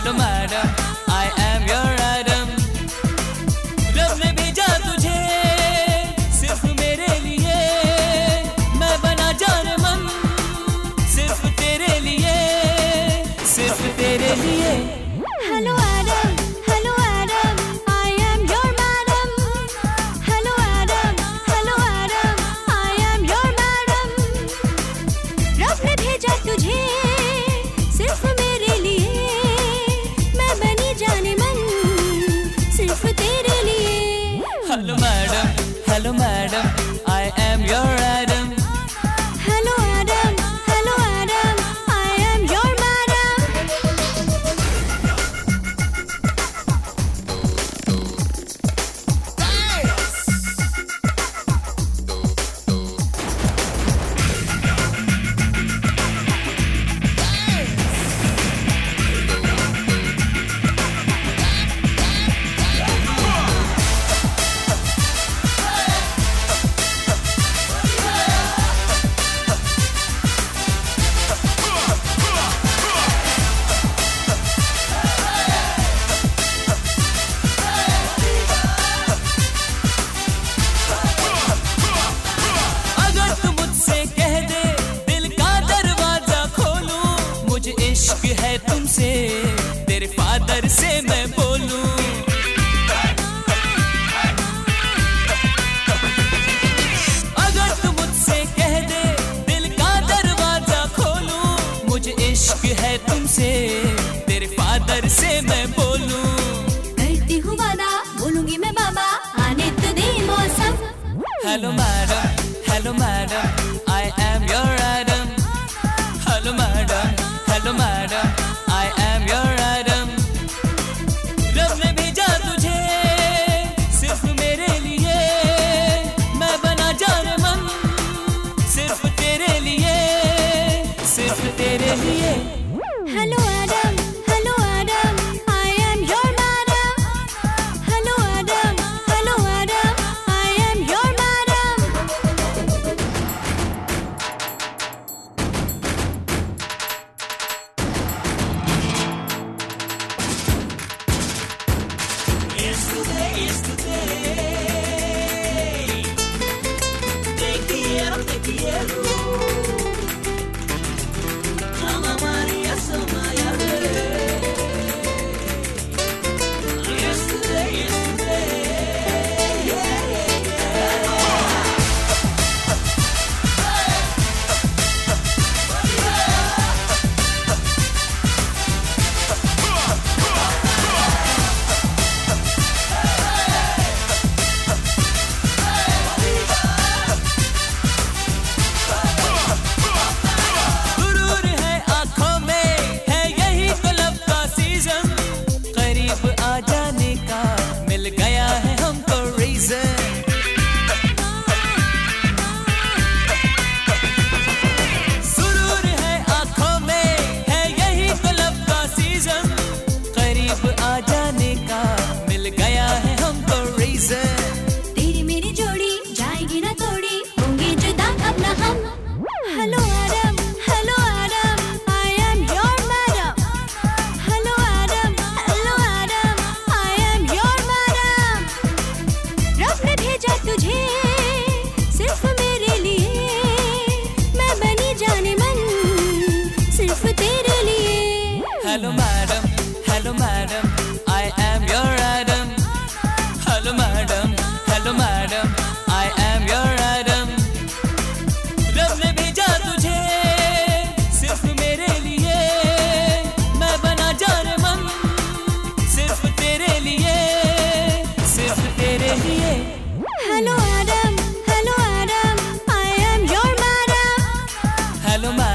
palomar. इश्क है तुमसे तेरे फादर से मैं बोलूँ। अगर तू मुझसे कह दे दिल का दरवाज़ा खोलूं मुझे इश्क है तुमसे तेरे फादर से मैं बोलूँ। करती हूँ वादा बोलूँगी मैं बाबा आने तो दे मौसम। Hello madam hello madam I am your no matter. I am your Adam. रब ने भेजा तुझे सिर्फ़ मेरे लिए। मैं बना जाने मन सिर्फ़ तेरे लिए, सिर्फ़ तेरे लिए। Hello Adam Jesús. paloma.